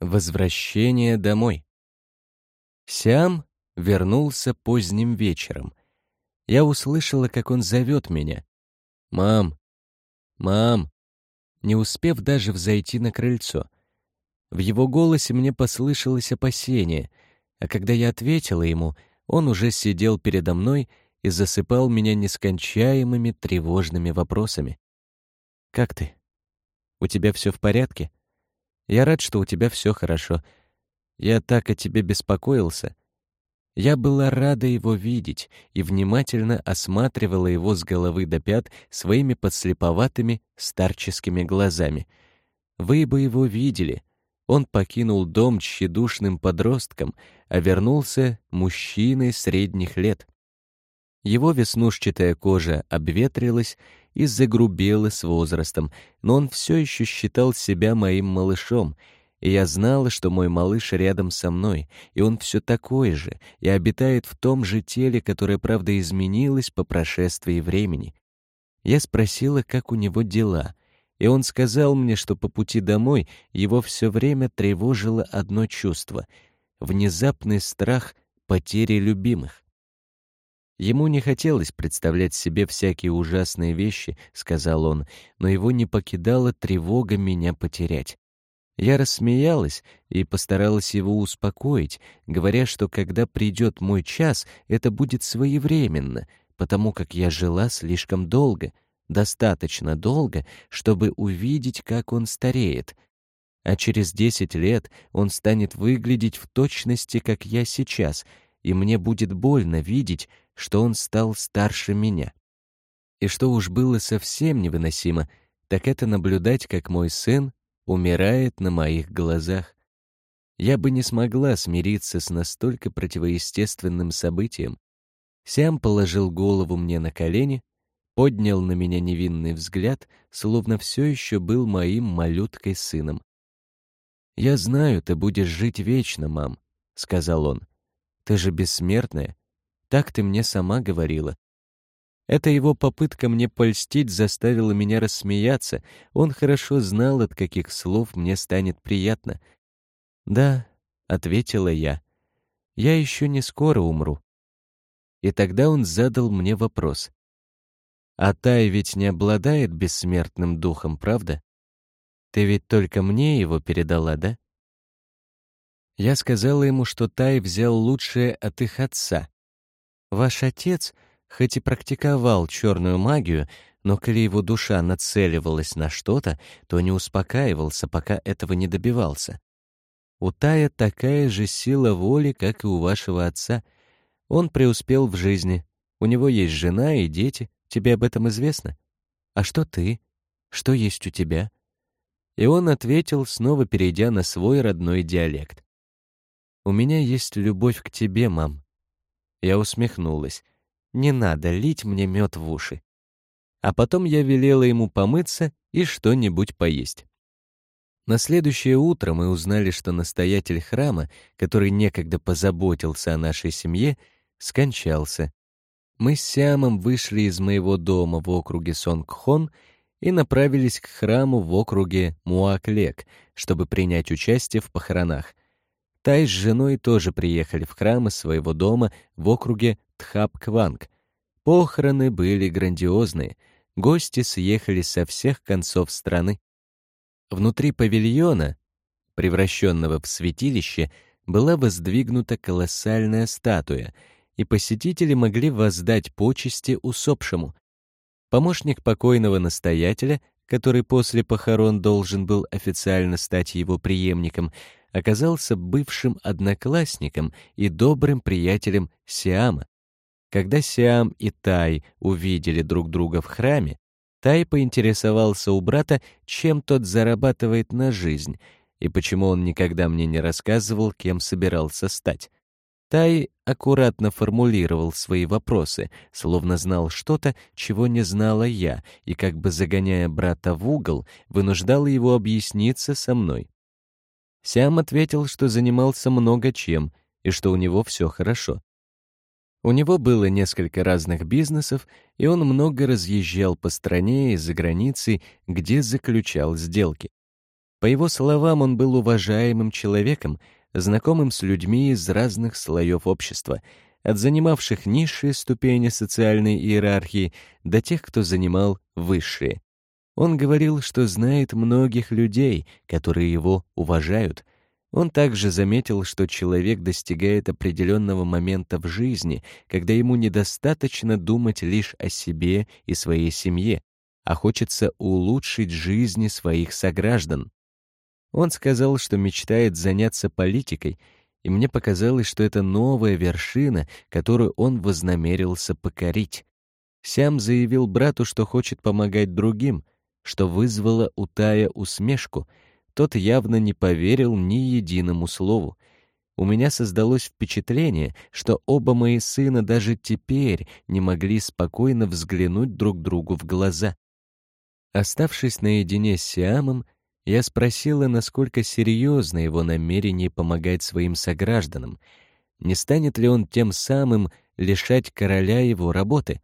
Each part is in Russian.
Возвращение домой. Сиам вернулся поздним вечером. Я услышала, как он зовет меня. «Мам! Мам!» Не успев даже взойти на крыльцо. В его голосе мне послышалось опасение, а когда я ответила ему, он уже сидел передо мной и засыпал меня нескончаемыми тревожными вопросами. «Как ты? У тебя все в порядке?» Я рад, что у тебя все хорошо. Я так о тебе беспокоился. Я была рада его видеть и внимательно осматривала его с головы до пят своими подслеповатыми старческими глазами. Вы бы его видели. Он покинул дом тщедушным подростком, а вернулся мужчиной средних лет. Его веснушчатая кожа обветрилась и загрубела с возрастом, но он все еще считал себя моим малышом, и я знала, что мой малыш рядом со мной, и он все такой же, и обитает в том же теле, которое, правда, изменилось по прошествии времени. Я спросила, как у него дела, и он сказал мне, что по пути домой его все время тревожило одно чувство — внезапный страх потери любимых. Ему не хотелось представлять себе всякие ужасные вещи, сказал он, но его не покидала тревога меня потерять. Я рассмеялась и постаралась его успокоить, говоря, что когда придет мой час, это будет своевременно, потому как я жила слишком долго, достаточно долго, чтобы увидеть, как он стареет. А через десять лет он станет выглядеть в точности, как я сейчас, и мне будет больно видеть, что он стал старше меня. И что уж было совсем невыносимо, так это наблюдать, как мой сын умирает на моих глазах. Я бы не смогла смириться с настолько противоестественным событием. Сям положил голову мне на колени, поднял на меня невинный взгляд, словно все еще был моим малюткой сыном. «Я знаю, ты будешь жить вечно, мам», — сказал он. «Ты же бессмертная, так ты мне сама говорила. Эта его попытка мне польстить заставила меня рассмеяться. Он хорошо знал, от каких слов мне станет приятно. «Да», — ответила я, — «я еще не скоро умру». И тогда он задал мне вопрос. «А Тай ведь не обладает бессмертным духом, правда? Ты ведь только мне его передала, да?» Я сказала ему, что Тай взял лучшее от их отца, Ваш отец, хоть и практиковал черную магию, но коли его душа нацеливалась на что-то, то не успокаивался, пока этого не добивался. У Тая такая же сила воли, как и у вашего отца. Он преуспел в жизни. У него есть жена и дети. Тебе об этом известно? А что ты? Что есть у тебя? И он ответил, снова перейдя на свой родной диалект. «У меня есть любовь к тебе, мам. Я усмехнулась. Не надо лить мне мед в уши. А потом я велела ему помыться и что-нибудь поесть. На следующее утро мы узнали, что настоятель храма, который некогда позаботился о нашей семье, скончался. Мы с Сиамом вышли из моего дома в округе Сонгхон и направились к храму в округе Муаклек, чтобы принять участие в похоронах. Тай с женой тоже приехали в храм из своего дома в округе Тхапкванг. Похороны были грандиозные, гости съехали со всех концов страны. Внутри павильона, превращенного в святилище, была воздвигнута колоссальная статуя, и посетители могли воздать почести усопшему. Помощник покойного настоятеля, который после похорон должен был официально стать его преемником, оказался бывшим одноклассником и добрым приятелем Сиама. Когда Сиам и Тай увидели друг друга в храме, Тай поинтересовался у брата, чем тот зарабатывает на жизнь и почему он никогда мне не рассказывал, кем собирался стать. Тай аккуратно формулировал свои вопросы, словно знал что-то, чего не знала я, и как бы загоняя брата в угол, вынуждал его объясниться со мной. Сям ответил, что занимался много чем и что у него все хорошо. У него было несколько разных бизнесов, и он много разъезжал по стране и за границей, где заключал сделки. По его словам, он был уважаемым человеком, знакомым с людьми из разных слоев общества, от занимавших низшие ступени социальной иерархии до тех, кто занимал высшие. Он говорил, что знает многих людей, которые его уважают. Он также заметил, что человек достигает определенного момента в жизни, когда ему недостаточно думать лишь о себе и своей семье, а хочется улучшить жизни своих сограждан. Он сказал, что мечтает заняться политикой, и мне показалось, что это новая вершина, которую он вознамерился покорить. Сям заявил брату, что хочет помогать другим, что вызвало у Тая усмешку. Тот явно не поверил ни единому слову. У меня создалось впечатление, что оба мои сына даже теперь не могли спокойно взглянуть друг другу в глаза. Оставшись наедине с Сиамом, я спросила, насколько серьезно его намерение помогать своим согражданам. Не станет ли он тем самым лишать короля его работы?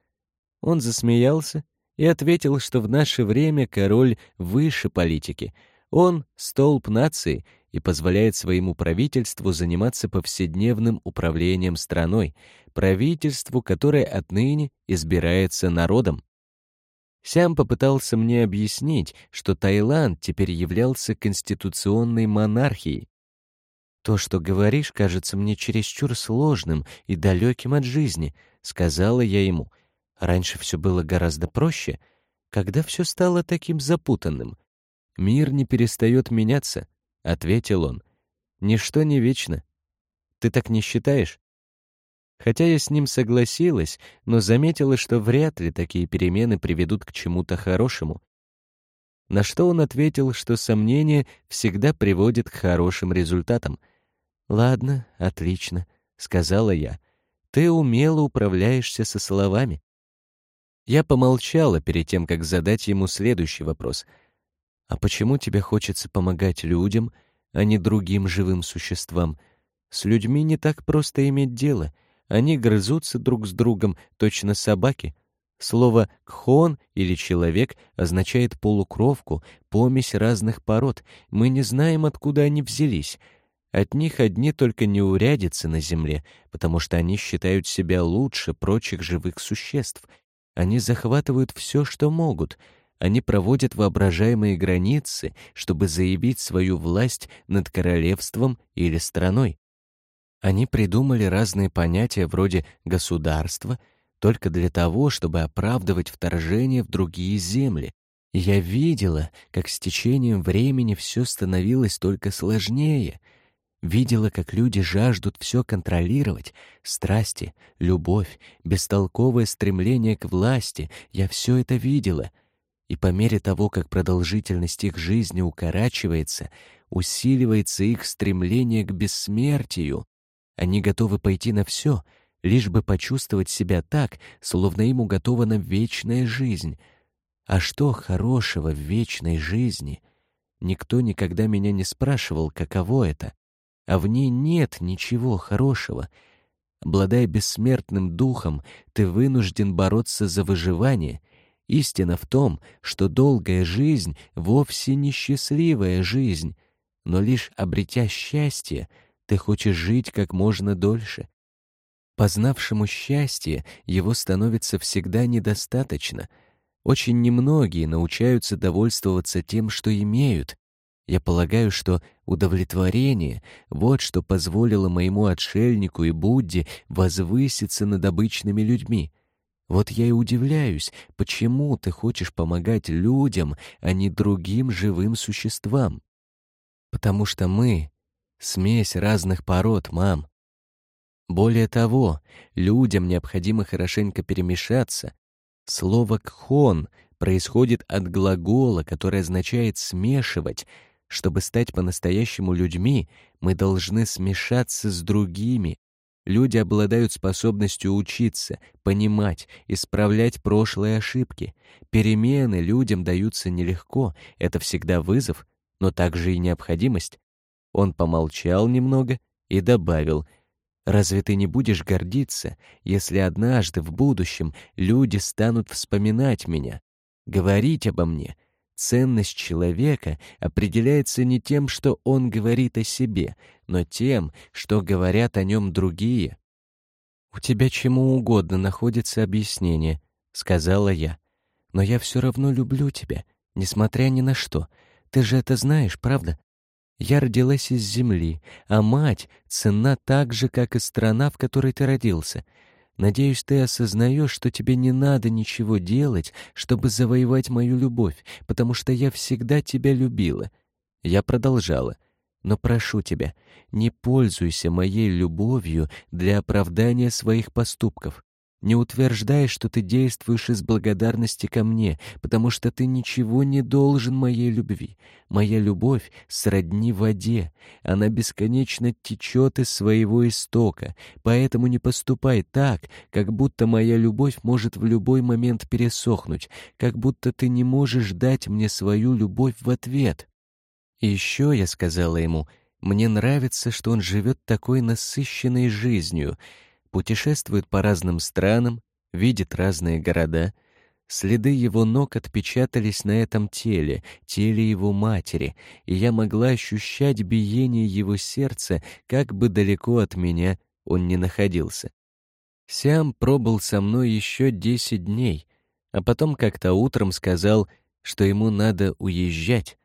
Он засмеялся и ответил, что в наше время король выше политики. Он — столб нации и позволяет своему правительству заниматься повседневным управлением страной, правительству, которое отныне избирается народом. Сям попытался мне объяснить, что Таиланд теперь являлся конституционной монархией. «То, что говоришь, кажется мне чересчур сложным и далеким от жизни», — сказала я ему. «Раньше все было гораздо проще. Когда все стало таким запутанным?» «Мир не перестает меняться», — ответил он. «Ничто не вечно. Ты так не считаешь?» Хотя я с ним согласилась, но заметила, что вряд ли такие перемены приведут к чему-то хорошему. На что он ответил, что сомнение всегда приводит к хорошим результатам. «Ладно, отлично», — сказала я. «Ты умело управляешься со словами». Я помолчала перед тем, как задать ему следующий вопрос. «А почему тебе хочется помогать людям, а не другим живым существам? С людьми не так просто иметь дело». Они грызутся друг с другом, точно собаки. Слово «кхон» или «человек» означает полукровку, помесь разных пород. Мы не знаем, откуда они взялись. От них одни только неурядицы на земле, потому что они считают себя лучше прочих живых существ. Они захватывают все, что могут. Они проводят воображаемые границы, чтобы заявить свою власть над королевством или страной. Они придумали разные понятия вроде «государство» только для того, чтобы оправдывать вторжение в другие земли. я видела, как с течением времени все становилось только сложнее. Видела, как люди жаждут все контролировать. Страсти, любовь, бестолковое стремление к власти. Я все это видела. И по мере того, как продолжительность их жизни укорачивается, усиливается их стремление к бессмертию. Они готовы пойти на все, лишь бы почувствовать себя так, словно им уготована вечная жизнь. А что хорошего в вечной жизни? Никто никогда меня не спрашивал, каково это. А в ней нет ничего хорошего. Обладая бессмертным духом, ты вынужден бороться за выживание. Истина в том, что долгая жизнь вовсе не счастливая жизнь, но лишь обретя счастье — ты хочешь жить как можно дольше. Познавшему счастье его становится всегда недостаточно. Очень немногие научаются довольствоваться тем, что имеют. Я полагаю, что удовлетворение — вот что позволило моему отшельнику и Будде возвыситься над обычными людьми. Вот я и удивляюсь, почему ты хочешь помогать людям, а не другим живым существам. Потому что мы Смесь разных пород, мам. Более того, людям необходимо хорошенько перемешаться. Слово «кхон» происходит от глагола, который означает «смешивать». Чтобы стать по-настоящему людьми, мы должны смешаться с другими. Люди обладают способностью учиться, понимать, исправлять прошлые ошибки. Перемены людям даются нелегко, это всегда вызов, но также и необходимость. Он помолчал немного и добавил, «Разве ты не будешь гордиться, если однажды в будущем люди станут вспоминать меня, говорить обо мне? Ценность человека определяется не тем, что он говорит о себе, но тем, что говорят о нем другие. «У тебя чему угодно находится объяснение», — сказала я. «Но я все равно люблю тебя, несмотря ни на что. Ты же это знаешь, правда? Я родилась из земли, а мать ценна так же, как и страна, в которой ты родился. Надеюсь, ты осознаешь, что тебе не надо ничего делать, чтобы завоевать мою любовь, потому что я всегда тебя любила». Я продолжала. «Но прошу тебя, не пользуйся моей любовью для оправдания своих поступков. Не утверждай, что ты действуешь из благодарности ко мне, потому что ты ничего не должен моей любви. Моя любовь сродни воде. Она бесконечно течет из своего истока, поэтому не поступай так, как будто моя любовь может в любой момент пересохнуть, как будто ты не можешь дать мне свою любовь в ответ. И еще я сказала ему, мне нравится, что он живет такой насыщенной жизнью — путешествует по разным странам, видит разные города. Следы его ног отпечатались на этом теле, теле его матери, и я могла ощущать биение его сердца, как бы далеко от меня он ни находился. Сиам пробыл со мной еще десять дней, а потом как-то утром сказал, что ему надо уезжать.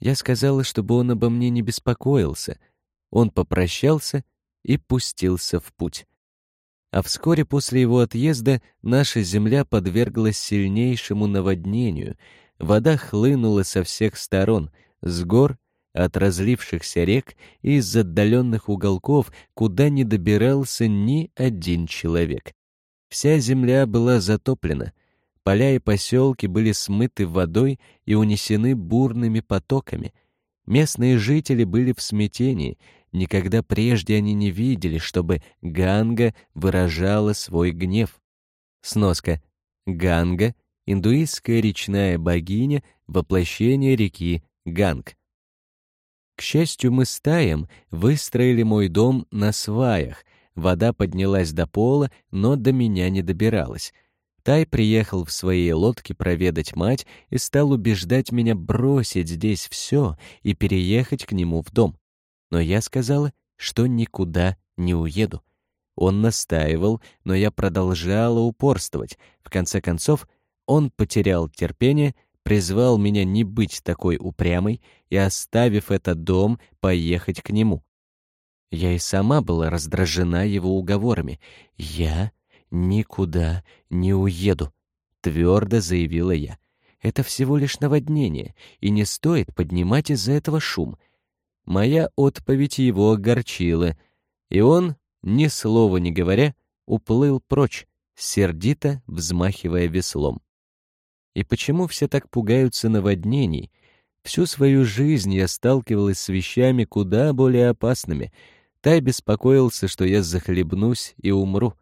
Я сказала, чтобы он обо мне не беспокоился. Он попрощался и пустился в путь. А вскоре после его отъезда наша земля подверглась сильнейшему наводнению. Вода хлынула со всех сторон, с гор, от разлившихся рек и из отдаленных уголков, куда не добирался ни один человек. Вся земля была затоплена, поля и поселки были смыты водой и унесены бурными потоками. Местные жители были в смятении — Никогда прежде они не видели, чтобы Ганга выражала свой гнев. Сноска. Ганга — индуистская речная богиня, воплощение реки Ганг. К счастью, мы с Таем выстроили мой дом на сваях. Вода поднялась до пола, но до меня не добиралась. Тай приехал в своей лодке проведать мать и стал убеждать меня бросить здесь все и переехать к нему в дом но я сказала, что никуда не уеду. Он настаивал, но я продолжала упорствовать. В конце концов, он потерял терпение, призвал меня не быть такой упрямой и, оставив этот дом, поехать к нему. Я и сама была раздражена его уговорами. «Я никуда не уеду», — твердо заявила я. «Это всего лишь наводнение, и не стоит поднимать из-за этого шум. Моя отповедь его огорчила, и он, ни слова не говоря, уплыл прочь, сердито взмахивая веслом. И почему все так пугаются наводнений? Всю свою жизнь я сталкивалась с вещами куда более опасными. Тай беспокоился, что я захлебнусь и умру.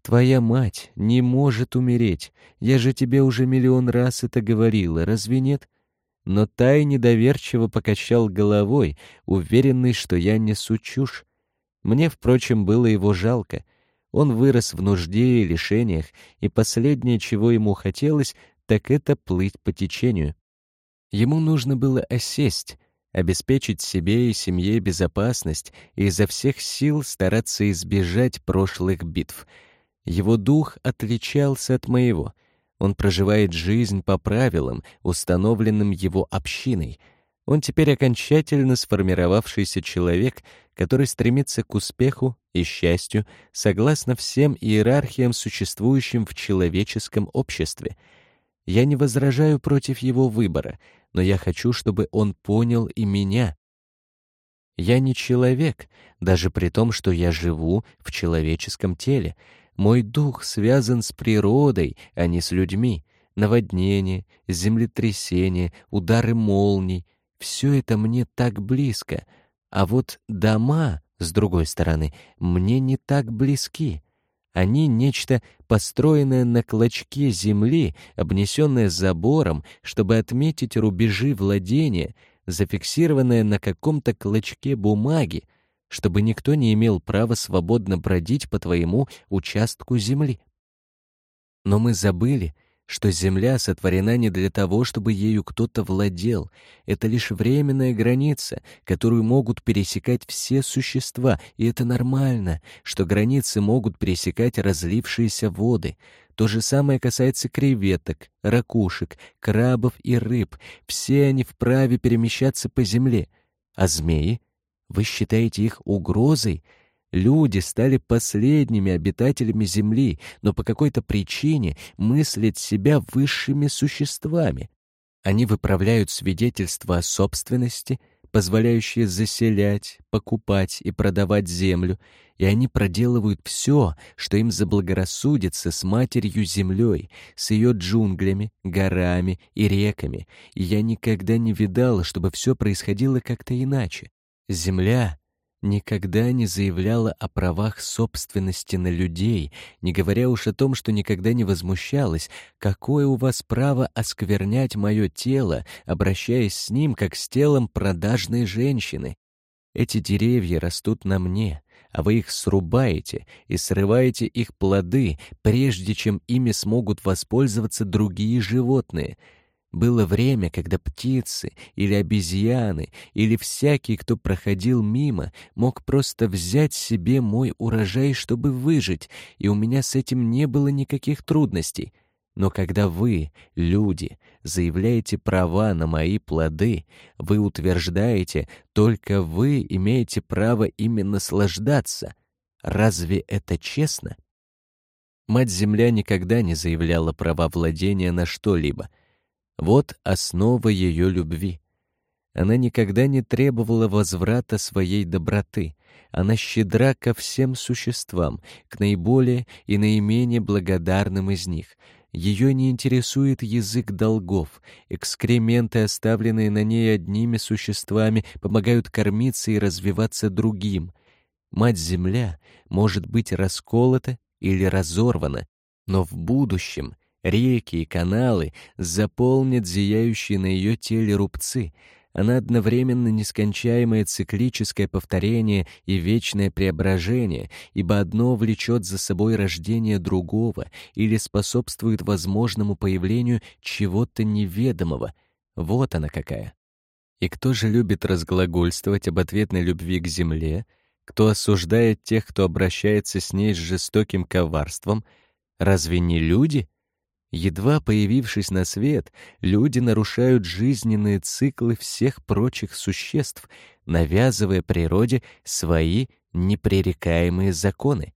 Твоя мать не может умереть. Я же тебе уже миллион раз это говорила, разве нет? Но Тай недоверчиво покачал головой, уверенный, что я несу чушь. Мне, впрочем, было его жалко. Он вырос в нужде и лишениях, и последнее, чего ему хотелось, так это плыть по течению. Ему нужно было осесть, обеспечить себе и семье безопасность и изо всех сил стараться избежать прошлых битв. Его дух отличался от моего — он проживает жизнь по правилам, установленным его общиной. Он теперь окончательно сформировавшийся человек, который стремится к успеху и счастью согласно всем иерархиям, существующим в человеческом обществе. Я не возражаю против его выбора, но я хочу, чтобы он понял и меня. Я не человек, даже при том, что я живу в человеческом теле — мой дух связан с природой, а не с людьми. Наводнение, землетрясение, удары молний — все это мне так близко. А вот дома, с другой стороны, мне не так близки. Они — нечто, построенное на клочке земли, обнесенное забором, чтобы отметить рубежи владения, зафиксированное на каком-то клочке бумаги, чтобы никто не имел права свободно бродить по твоему участку земли. Но мы забыли, что Земля сотворена не для того, чтобы ею кто-то владел. Это лишь временная граница, которую могут пересекать все существа, и это нормально, что границы могут пересекать разлившиеся воды. То же самое касается креветок, ракушек, крабов и рыб. Все они вправе перемещаться по Земле. А змеи? Вы считаете их угрозой? Люди стали последними обитателями Земли, но по какой-то причине мыслят себя высшими существами. Они выправляют свидетельства о собственности, позволяющие заселять, покупать и продавать землю, и они проделывают все, что им заблагорассудится с матерью землей, с ее джунглями, горами и реками, и я никогда не видала, чтобы все происходило как-то иначе. Земля никогда не заявляла о правах собственности на людей, не говоря уж о том, что никогда не возмущалась, какое у вас право осквернять мое тело, обращаясь с ним как с телом продажной женщины. Эти деревья растут на мне, а вы их срубаете и срываете их плоды, прежде чем ими смогут воспользоваться другие животные — было время, когда птицы или обезьяны или всякий, кто проходил мимо, мог просто взять себе мой урожай, чтобы выжить, и у меня с этим не было никаких трудностей. Но когда вы, люди, заявляете права на мои плоды, вы утверждаете, только вы имеете право ими наслаждаться. Разве это честно? Мать-Земля никогда не заявляла права владения на что-либо — вот основа ее любви. Она никогда не требовала возврата своей доброты. Она щедра ко всем существам, к наиболее и наименее благодарным из них. Ее не интересует язык долгов. Экскременты, оставленные на ней одними существами, помогают кормиться и развиваться другим. Мать-Земля может быть расколота или разорвана, но в будущем Реки и каналы заполнят зияющие на ее теле рубцы. Она одновременно нескончаемое циклическое повторение и вечное преображение, ибо одно влечет за собой рождение другого или способствует возможному появлению чего-то неведомого. Вот она какая. И кто же любит разглагольствовать об ответной любви к земле, кто осуждает тех, кто обращается с ней с жестоким коварством, разве не люди — Едва появившись на свет, люди нарушают жизненные циклы всех прочих существ, навязывая природе свои непререкаемые законы.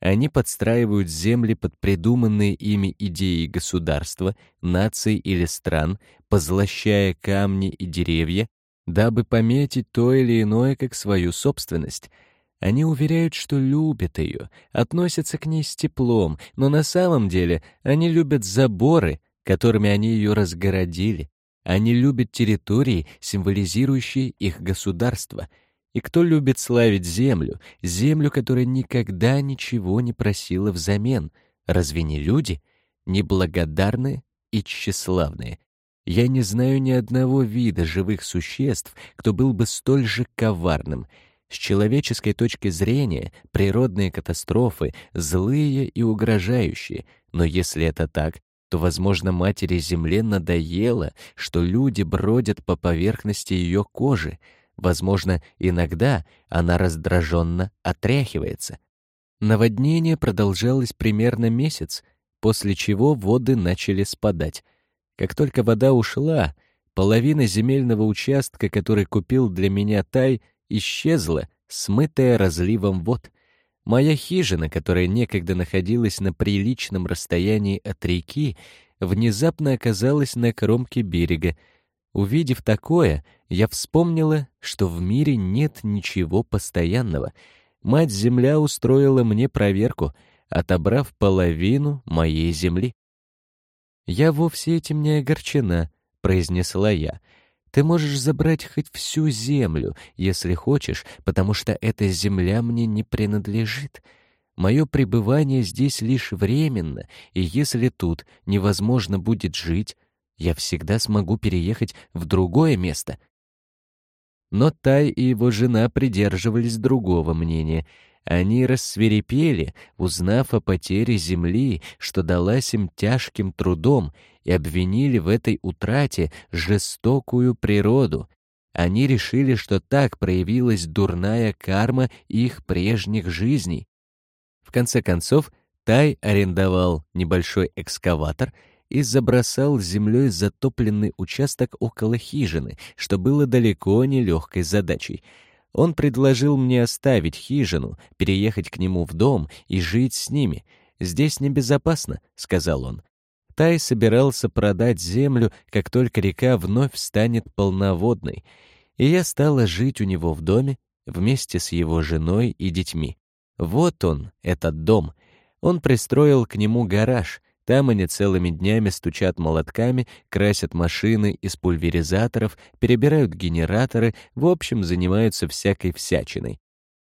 Они подстраивают земли под придуманные ими идеи государства, наций или стран, позлощая камни и деревья, дабы пометить то или иное как свою собственность — они уверяют, что любят ее, относятся к ней с теплом, но на самом деле они любят заборы, которыми они ее разгородили. Они любят территории, символизирующие их государство. И кто любит славить землю, землю, которая никогда ничего не просила взамен? Разве не люди? Неблагодарные и тщеславные. Я не знаю ни одного вида живых существ, кто был бы столь же коварным — с человеческой точки зрения природные катастрофы злые и угрожающие, но если это так, то, возможно, матери Земле надоело, что люди бродят по поверхности ее кожи. Возможно, иногда она раздраженно отряхивается. Наводнение продолжалось примерно месяц, после чего воды начали спадать. Как только вода ушла, половина земельного участка, который купил для меня Тай, исчезла, смытая разливом вод. Моя хижина, которая некогда находилась на приличном расстоянии от реки, внезапно оказалась на кромке берега. Увидев такое, я вспомнила, что в мире нет ничего постоянного. Мать-Земля устроила мне проверку, отобрав половину моей земли. «Я вовсе этим не огорчена», — произнесла я, — ты можешь забрать хоть всю землю, если хочешь, потому что эта земля мне не принадлежит. Мое пребывание здесь лишь временно, и если тут невозможно будет жить, я всегда смогу переехать в другое место. Но Тай и его жена придерживались другого мнения. Они рассверепели, узнав о потере земли, что далась им тяжким трудом, и обвинили в этой утрате жестокую природу. Они решили, что так проявилась дурная карма их прежних жизней. В конце концов, Тай арендовал небольшой экскаватор и забросал землей затопленный участок около хижины, что было далеко не легкой задачей. Он предложил мне оставить хижину, переехать к нему в дом и жить с ними. «Здесь небезопасно», — сказал он. Тай собирался продать землю, как только река вновь станет полноводной, и я стала жить у него в доме вместе с его женой и детьми. Вот он, этот дом. Он пристроил к нему гараж. Там они целыми днями стучат молотками, красят машины из пульверизаторов, перебирают генераторы, в общем, занимаются всякой всячиной.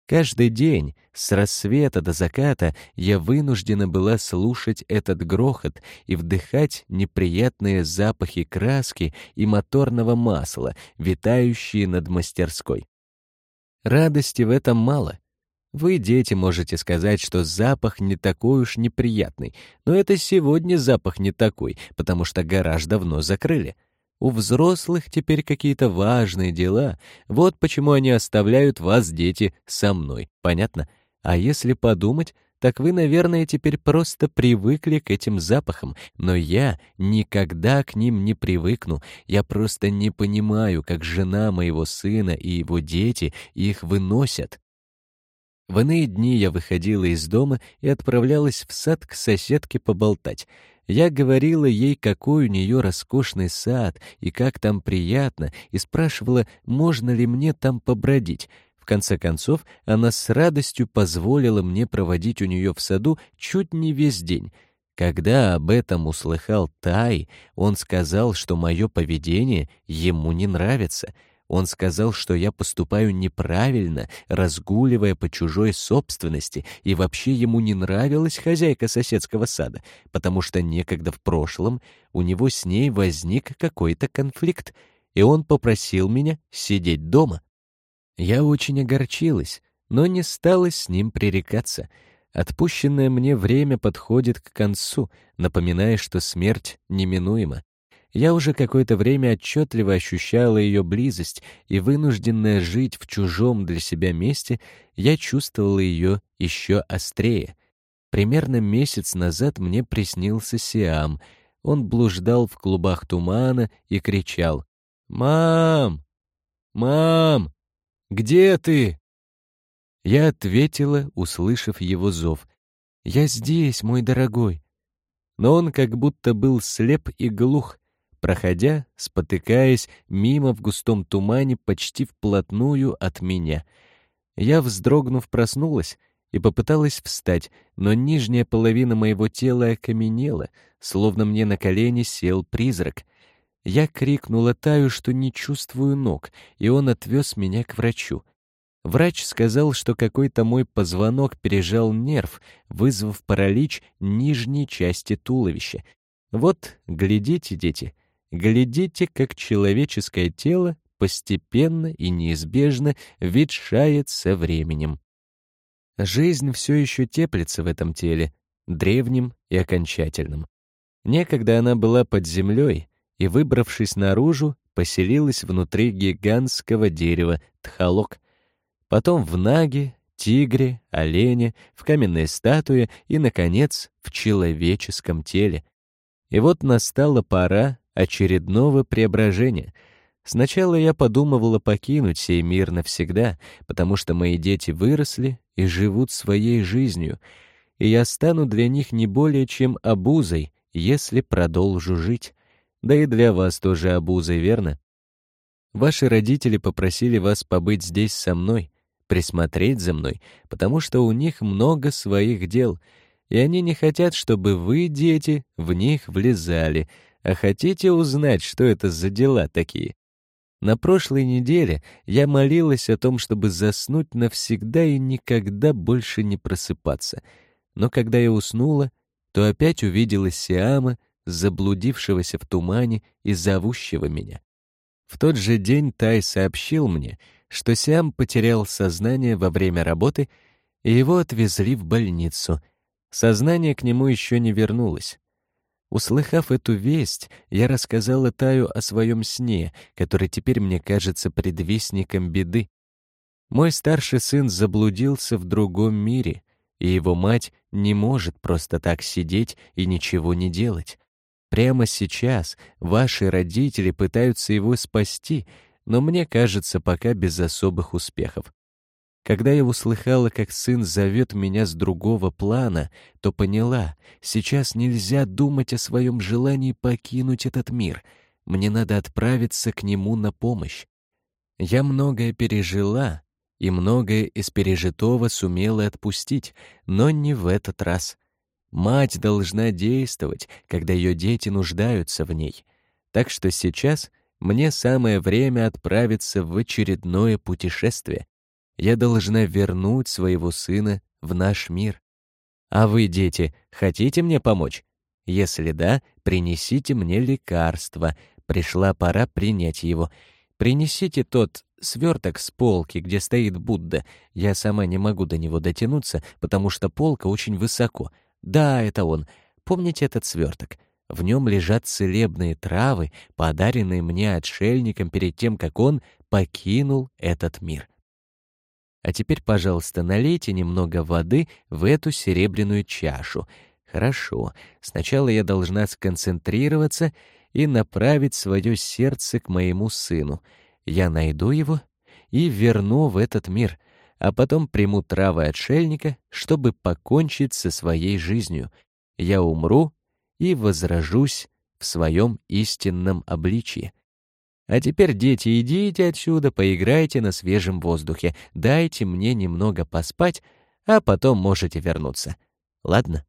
Каждый день, с рассвета до заката, я вынуждена была слушать этот грохот и вдыхать неприятные запахи краски и моторного масла, витающие над мастерской. Радости в этом мало. Вы, дети, можете сказать, что запах не такой уж неприятный, но это сегодня запах не такой, потому что гараж давно закрыли. У взрослых теперь какие-то важные дела. Вот почему они оставляют вас, дети, со мной. Понятно? А если подумать, так вы, наверное, теперь просто привыкли к этим запахам, но я никогда к ним не привыкну. Я просто не понимаю, как жена моего сына и его дети их выносят. В иные дни я выходила из дома и отправлялась в сад к соседке поболтать. Я говорила ей, какой у нее роскошный сад и как там приятно, и спрашивала, можно ли мне там побродить. В конце концов, она с радостью позволила мне проводить у нее в саду чуть не весь день. Когда об этом услыхал Тай, он сказал, что мое поведение ему не нравится — он сказал, что я поступаю неправильно, разгуливая по чужой собственности, и вообще ему не нравилась хозяйка соседского сада, потому что некогда в прошлом у него с ней возник какой-то конфликт, и он попросил меня сидеть дома. Я очень огорчилась, но не стала с ним пререкаться. Отпущенное мне время подходит к концу, напоминая, что смерть неминуема. Я уже какое-то время отчетливо ощущала ее близость, и вынужденная жить в чужом для себя месте, я чувствовала ее еще острее. Примерно месяц назад мне приснился Сиам. Он блуждал в клубах тумана и кричал «Мам! Мам! Где ты?» Я ответила, услышав его зов. «Я здесь, мой дорогой». Но он как будто был слеп и глух, проходя, спотыкаясь, мимо в густом тумане почти вплотную от меня. Я, вздрогнув, проснулась и попыталась встать, но нижняя половина моего тела окаменела, словно мне на колени сел призрак. Я крикнула Таю, что не чувствую ног, и он отвез меня к врачу. Врач сказал, что какой-то мой позвонок пережал нерв, вызвав паралич нижней части туловища. Вот, глядите, дети, Глядите, как человеческое тело постепенно и неизбежно ветшает со временем. Жизнь все еще теплится в этом теле, древнем и окончательном. Некогда она была под землей, и, выбравшись наружу, поселилась внутри гигантского дерева тхалок. Потом в наге, тигре, олене, в каменной статуе и, наконец, в человеческом теле. И вот настала пора очередного преображения. Сначала я подумывала покинуть сей мир навсегда, потому что мои дети выросли и живут своей жизнью, и я стану для них не более чем обузой, если продолжу жить. Да и для вас тоже обузой, верно? Ваши родители попросили вас побыть здесь со мной, присмотреть за мной, потому что у них много своих дел, и они не хотят, чтобы вы, дети, в них влезали, а хотите узнать, что это за дела такие? На прошлой неделе я молилась о том, чтобы заснуть навсегда и никогда больше не просыпаться. Но когда я уснула, то опять увидела Сиама, заблудившегося в тумане и зовущего меня. В тот же день Тай сообщил мне, что Сиам потерял сознание во время работы, и его отвезли в больницу. Сознание к нему еще не вернулось. Услыхав эту весть, я рассказала Таю о своем сне, который теперь мне кажется предвестником беды. Мой старший сын заблудился в другом мире, и его мать не может просто так сидеть и ничего не делать. Прямо сейчас ваши родители пытаются его спасти, но мне кажется, пока без особых успехов. Когда я услыхала, как сын зовет меня с другого плана, то поняла, сейчас нельзя думать о своем желании покинуть этот мир. Мне надо отправиться к нему на помощь. Я многое пережила, и многое из пережитого сумела отпустить, но не в этот раз. Мать должна действовать, когда ее дети нуждаются в ней. Так что сейчас мне самое время отправиться в очередное путешествие. Я должна вернуть своего сына в наш мир. А вы, дети, хотите мне помочь? Если да, принесите мне лекарство. Пришла пора принять его. Принесите тот сверток с полки, где стоит Будда. Я сама не могу до него дотянуться, потому что полка очень высоко — да, это он. Помните этот сверток? В нем лежат целебные травы, подаренные мне отшельником перед тем, как он покинул этот мир. А теперь, пожалуйста, налейте немного воды в эту серебряную чашу. Хорошо. Сначала я должна сконцентрироваться и направить свое сердце к моему сыну. Я найду его и верну в этот мир — а потом приму травы отшельника, чтобы покончить со своей жизнью. Я умру и возражусь в своем истинном обличии. А теперь, дети, идите отсюда, поиграйте на свежем воздухе, дайте мне немного поспать, а потом можете вернуться. Ладно?